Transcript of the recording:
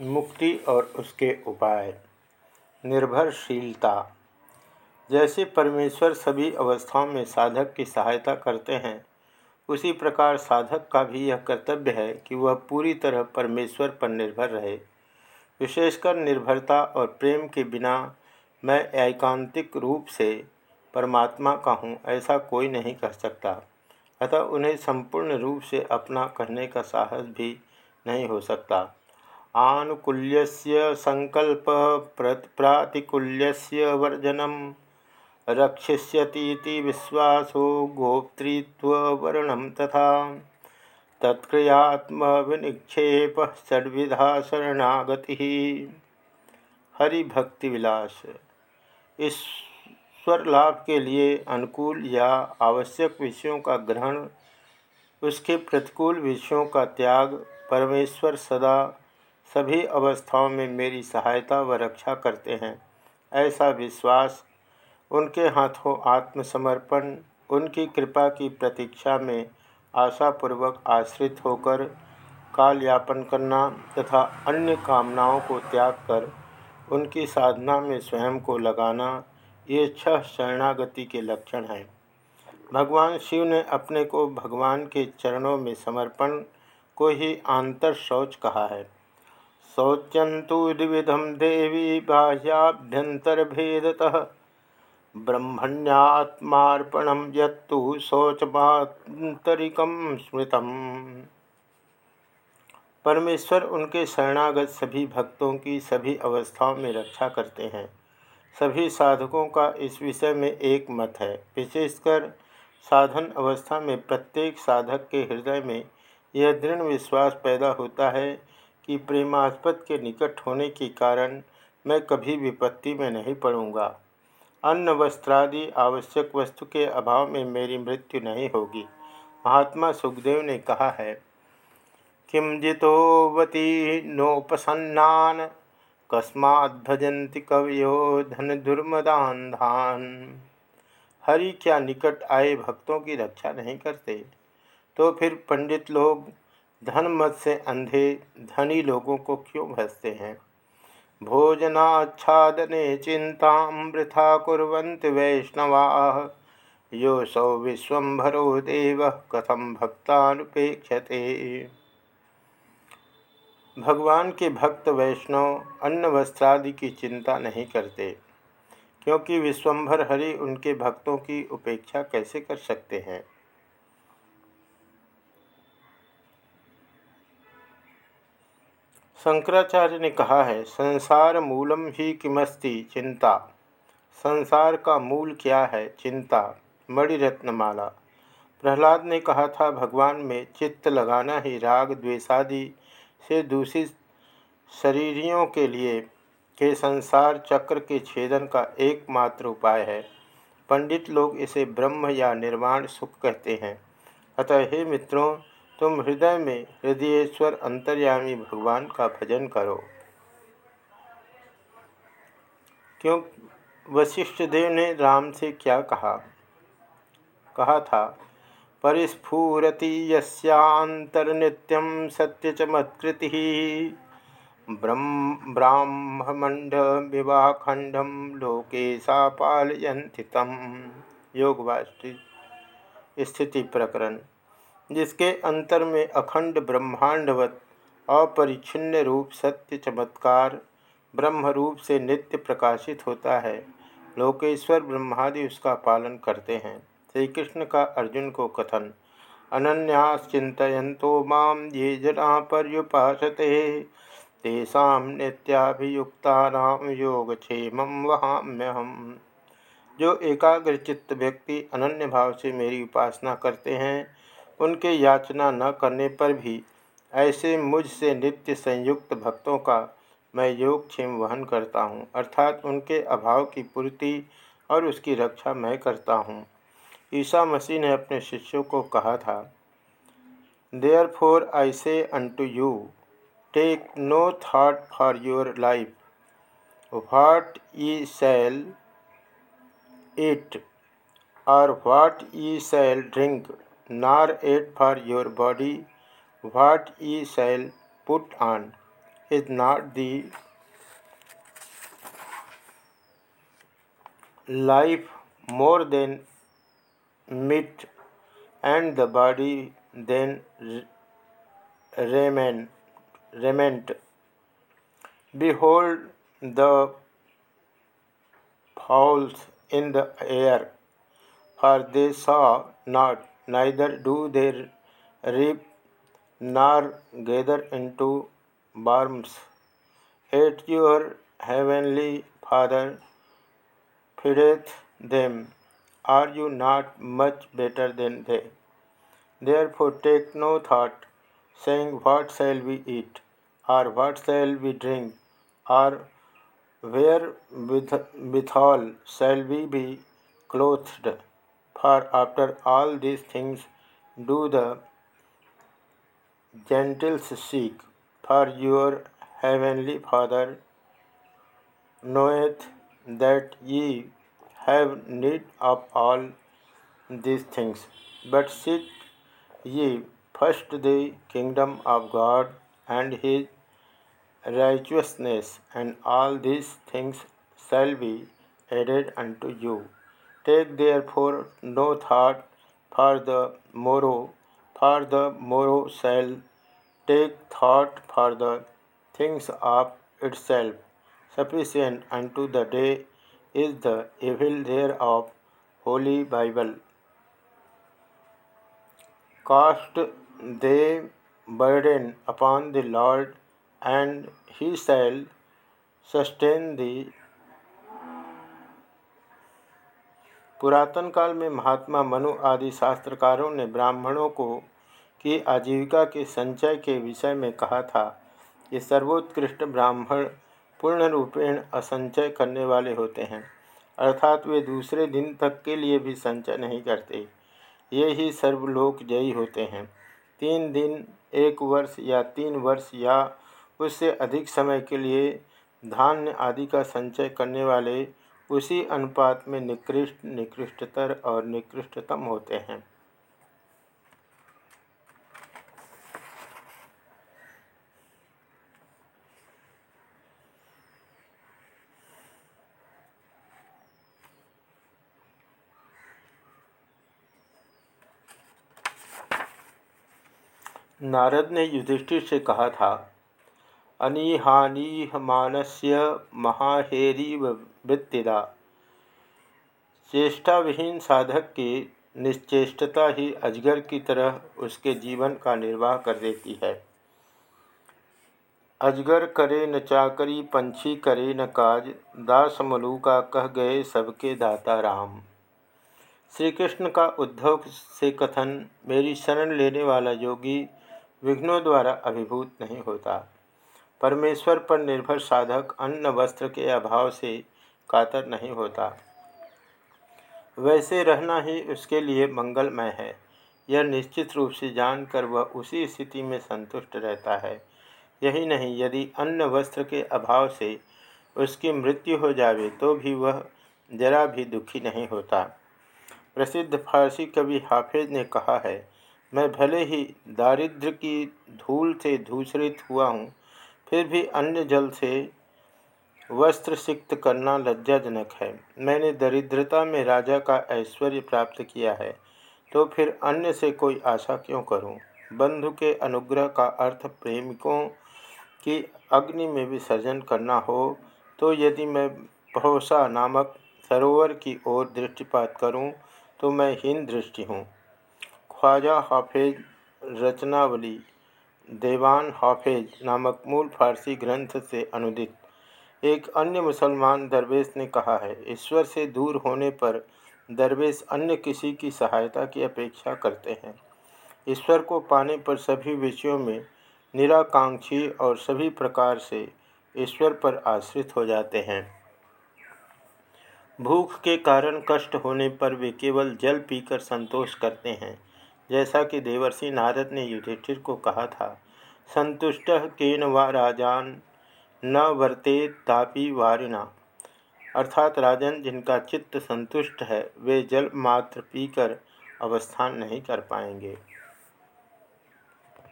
मुक्ति और उसके उपाय। निर्भरशीलता। जैसे परमेश्वर सभी अवस्थाओं में साधक की सहायता करते हैं, उसी प्रकार साधक का भी यह कर्तव्य है कि वह पूरी तरह परमेश्वर पर निर्भर रहे। विशेषकर निर्भरता और प्रेम के बिना मैं एकांतिक रूप से परमात्मा का हूँ ऐसा कोई नहीं कर सकता। अतः उन्हें संपूर्ण रूप से अपना कहने का साहस भी नहीं हो सकता। आनुकूल्यस्य संकल्प प्रातिकूल्यस्य वर्जनम रक्षिष्यतीति विश्वासो गोप्तृत्ववर्णम तथा तत्क्रियात्मविनिक्षेप षड्विधा शरणागति। हरिभक्ति विलास ईश्वर लाभ के लिए अनुकूल या आवश्यक विषयों का ग्रहण, उसके प्रतिकूल विषयों का त्याग परमेश्वर सदा सभी अवस्थाओं में मेरी सहायता व रक्षा करते हैं। ऐसा विश्वास, उनके हाथों आत्मसमर्पण, उनकी कृपा की प्रतीक्षा में आशापूर्वक आश्रित होकर काल यापन करना तथा अन्य कामनाओं को त्याग कर उनकी साधना में स्वयं को लगाना, ये छह शरणागति के लक्षण हैं। भगवान शिव ने अपने को भगवान के चरणों में समर्पण को ही आंतर शौच कहा है। शौच्यंतु द्विविधम देवी बाह्याभ्यंतरभेदतः ब्रह्मण्यात्मार्पणम यत्तु शौचमातरिकम स्मृतम। परमेश्वर उनके शरणागत सभी भक्तों की सभी अवस्थाओं में रक्षा करते हैं। सभी साधकों का इस विषय में एक मत है। विशेषकर साधन अवस्था में प्रत्येक साधक के हृदय में यह दृढ़ विश्वास पैदा होता है कि प्रेमास्पद के निकट होने के कारण मैं कभी विपत्ति में नहीं पड़ूँगा। अन्न, वस्त्रादि, आवश्यक वस्तु के अभाव में मेरी मृत्यु नहीं होगी। महात्मा सुखदेव ने कहा है किम जितोवती नोपसन्नान कस्मात् भजन्ति कवियो धन दुर्मदान धान हरि क्या निकट आए भक्तों की रक्षा नहीं करते? तो फिर पंडित लोग धन मत से अंधे धनी लोगों को क्यों भसते हैं? भोजनाच्छादने चिंता वृथा कुरंत वैष्णवा। यो सौ विश्वभरो देव कथम भक्तानुपेक्षते भगवान के भक्त वैष्णव अन्न वस्त्रादि की चिंता नहीं करते, क्योंकि विश्वम्भर हरि उनके भक्तों की उपेक्षा कैसे कर सकते हैं? शंकराचार्य ने कहा है, संसार मूलम ही किमस्ति चिंता। संसार का मूल क्या है? चिंता। मणिरत्नमाला। प्रहलाद ने कहा था, भगवान में चित्त लगाना ही राग द्वेषादि से दूषित शरीरियों के लिए के संसार चक्र के छेदन का एकमात्र उपाय है। पंडित लोग इसे ब्रह्म या निर्वाण सुख कहते हैं। अतः हे मित्रों तुम हृदय में हृदयेश्वर अंतर्यामी भगवान का भजन करो। क्यों? वशिष्ठ देव ने राम से क्या कहा? कहा था, परिस्फुरति यस्यांतर्नित्यम सत्य चमत्कृति ब्राह्मंड विवाहखंडम लोके सा पालयंति तम। योग स्थिति प्रकरण। जिसके अंतर में अखंड ब्रह्मांडवत, अपरिच्छिन्न रूप सत्य चमत्कार, ब्रह्म रूप से नित्य प्रकाशित होता है। लोकेश्वर ब्रह्मादि उसका पालन करते हैं। श्री कृष्ण का अर्जुन को कथन अनन्याश्चिंतो माम ये जना पर्युपासते। तेषा नित्याभियुक्ता योगक्षेम वहाम्यहम जो एकाग्रचित्त व्यक्ति अनन्य भाव से मेरी उपासना करते हैं उनके याचना न करने पर भी ऐसे मुझ से नित्य संयुक्त भक्तों का मैं योगक्षेम वहन करता हूँ, अर्थात उनके अभाव की पूर्ति और उसकी रक्षा मैं करता हूँ। ईसा मसीह ने अपने शिष्यों को कहा था therefore I say unto you take no thought for your life what ye shall eat और what ye shall drink aid for your body what ye shall put on. is not the life more than meat and the body then remained. Behold the fowls in the air, for they saw not, neither do they reap, nor gather into barns. Yet your heavenly Father feedeth them. Are you not much better than they? Therefore take no thought, saying, What shall we eat? or What shall we drink? or Wherewithal shall we be clothed? For after all these things do the Gentiles seek. For your heavenly Father knoweth that ye have need of all these things. But seek ye first the kingdom of God and his righteousness, and all these things shall be added unto you. Take therefore no thought for the morrow, for the morrow shall take thought for the things of itself. Sufficient unto the day is the evil thereof. Holy Bible. Cast they burden upon the Lord, and he shall sustain thee. पुरातन काल में महात्मा मनु आदि शास्त्रकारों ने ब्राह्मणों को की आजीविका के संचय के विषय में कहा था। कि सर्वोत्कृष्ट ब्राह्मण पूर्ण रूपेण असंचय करने वाले होते हैं। अर्थात वे दूसरे दिन तक के लिए भी संचय नहीं करते। ये ही सर्वलोक जयी होते हैं। तीन दिन, एक वर्ष या तीन वर्ष या उससे अधिक समय के लिए धान्य आदि का संचय करने वाले उसी अनुपात में निकृष्ट, निकृष्टतर और निकृष्टतम होते हैं। नारद ने युधिष्ठिर से कहा था अनिहानीहमानस्य महाहेरी वृत्तिदा चेष्टा विहीन साधक की निश्चेष्टता ही अजगर की तरह उसके जीवन का निर्वाह कर देती है। अजगर करे न चाकरी, पंछी करे न काज, दास मलूका कह गए सबके दाता राम। श्री कृष्ण का उद्धव से कथन मेरी शरण लेने वाला योगी विघ्नों द्वारा अभिभूत नहीं होता। परमेश्वर पर निर्भर साधक अन्न वस्त्र के अभाव से कातर नहीं होता। वैसे रहना ही उसके लिए मंगलमय है। यह निश्चित रूप से जानकर वह उसी स्थिति में संतुष्ट रहता है। यही नहीं, यदि अन्न वस्त्र के अभाव से उसकी मृत्यु हो जावे तो भी वह जरा भी दुखी नहीं होता। प्रसिद्ध फारसी कवि हाफिज ने कहा है, मैं भले ही दारिद्र की धूल से धूसरित हुआ हूँ फिर भी अन्य जल से वस्त्र सिक्त करना लज्जाजनक है मैंने दरिद्रता में राजा का ऐश्वर्य प्राप्त किया है तो फिर अन्य से कोई आशा क्यों करूँ? बंधु के अनुग्रह का अर्थ प्रेमिकों की अग्नि में विसर्जन करना हो तो यदि मैं भौसा नामक सरोवर की ओर दृष्टिपात करूँ तो मैं हीन दृष्टि हूँ ख्वाजा हाफिज रचनावली देवान हाफिज नामक मूल फारसी ग्रंथ से अनुदित। एक अन्य मुसलमान दरवेश ने कहा है, ईश्वर से दूर होने पर दरवेश अन्य किसी की सहायता की अपेक्षा करते हैं। ईश्वर को पाने पर सभी विषयों में निराकांक्षी और सभी प्रकार से ईश्वर पर आश्रित हो जाते हैं। भूख के कारण कष्ट होने पर वे केवल जल पीकर संतोष करते हैं। जैसा कि देवर्षि नारद ने युधिष्ठिर को कहा था, संतुष्ट केन व राजान, न वर्ते तापी वारिना। अर्थात राजन जिनका चित्त संतुष्ट है, वे जल मात्र पीकर अवस्थान नहीं कर पाएँगे।